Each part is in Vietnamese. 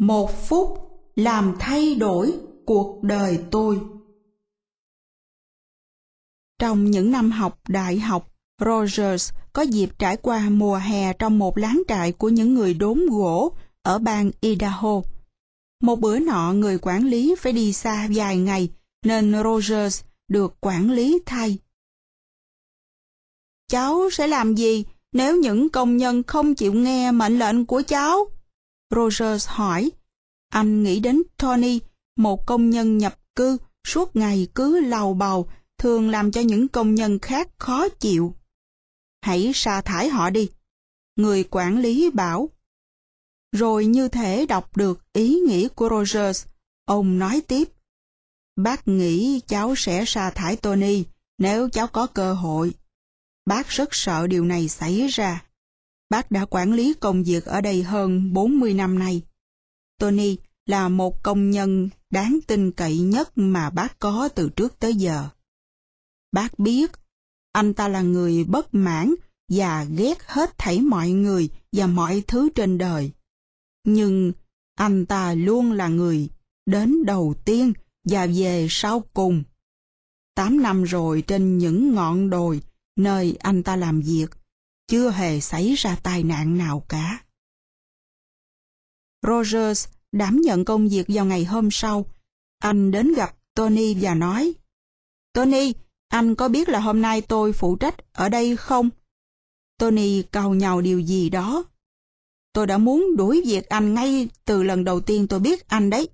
Một phút làm thay đổi cuộc đời tôi. Trong những năm học đại học, Rogers có dịp trải qua mùa hè trong một láng trại của những người đốn gỗ ở bang Idaho. Một bữa nọ người quản lý phải đi xa vài ngày nên Rogers được quản lý thay. Cháu sẽ làm gì nếu những công nhân không chịu nghe mệnh lệnh của cháu? Rogers hỏi. Anh nghĩ đến Tony, một công nhân nhập cư, suốt ngày cứ lầu bầu, thường làm cho những công nhân khác khó chịu. Hãy sa thải họ đi. Người quản lý bảo. Rồi như thể đọc được ý nghĩ của Rogers, ông nói tiếp. Bác nghĩ cháu sẽ sa thải Tony nếu cháu có cơ hội. Bác rất sợ điều này xảy ra. Bác đã quản lý công việc ở đây hơn 40 năm nay. Tony là một công nhân đáng tin cậy nhất mà bác có từ trước tới giờ. Bác biết, anh ta là người bất mãn và ghét hết thảy mọi người và mọi thứ trên đời. Nhưng anh ta luôn là người đến đầu tiên và về sau cùng. Tám năm rồi trên những ngọn đồi nơi anh ta làm việc, chưa hề xảy ra tai nạn nào cả. Rogers đảm nhận công việc vào ngày hôm sau. Anh đến gặp Tony và nói, Tony, anh có biết là hôm nay tôi phụ trách ở đây không? Tony cầu nhau điều gì đó. Tôi đã muốn đuổi việc anh ngay từ lần đầu tiên tôi biết anh đấy.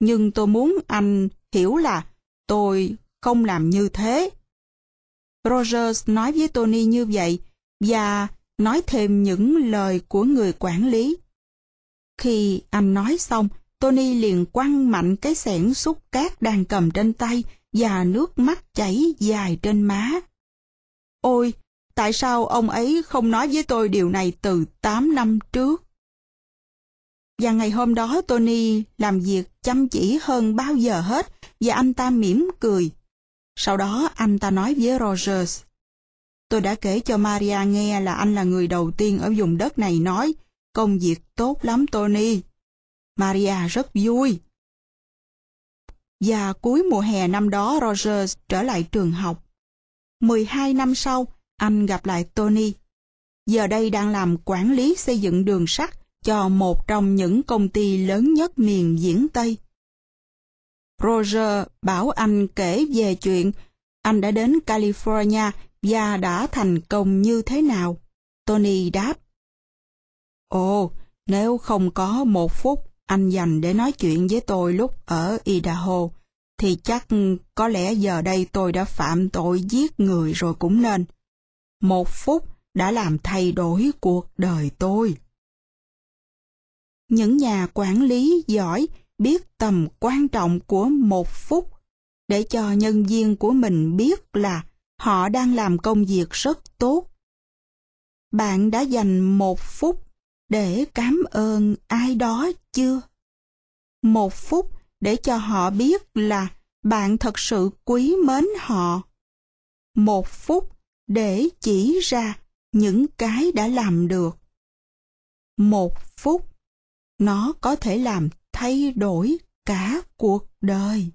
Nhưng tôi muốn anh hiểu là tôi không làm như thế. Rogers nói với Tony như vậy và nói thêm những lời của người quản lý. Khi anh nói xong, Tony liền quăng mạnh cái xẻng xúc cát đang cầm trên tay và nước mắt chảy dài trên má. Ôi, tại sao ông ấy không nói với tôi điều này từ 8 năm trước? Và ngày hôm đó Tony làm việc chăm chỉ hơn bao giờ hết và anh ta mỉm cười. Sau đó anh ta nói với Rogers. Tôi đã kể cho Maria nghe là anh là người đầu tiên ở vùng đất này nói công việc tốt lắm Tony. Maria rất vui. Và cuối mùa hè năm đó Rogers trở lại trường học. 12 năm sau, anh gặp lại Tony. Giờ đây đang làm quản lý xây dựng đường sắt cho một trong những công ty lớn nhất miền Diễn Tây. Roger bảo anh kể về chuyện anh đã đến California và đã thành công như thế nào. Tony đáp. Ồ, nếu không có một phút anh dành để nói chuyện với tôi lúc ở Idaho, thì chắc có lẽ giờ đây tôi đã phạm tội giết người rồi cũng nên. Một phút đã làm thay đổi cuộc đời tôi. Những nhà quản lý giỏi biết tầm quan trọng của một phút để cho nhân viên của mình biết là họ đang làm công việc rất tốt. Bạn đã dành một phút để cảm ơn ai đó chưa? Một phút để cho họ biết là bạn thật sự quý mến họ. Một phút để chỉ ra những cái đã làm được. Một phút, nó có thể làm thay đổi cả cuộc đời.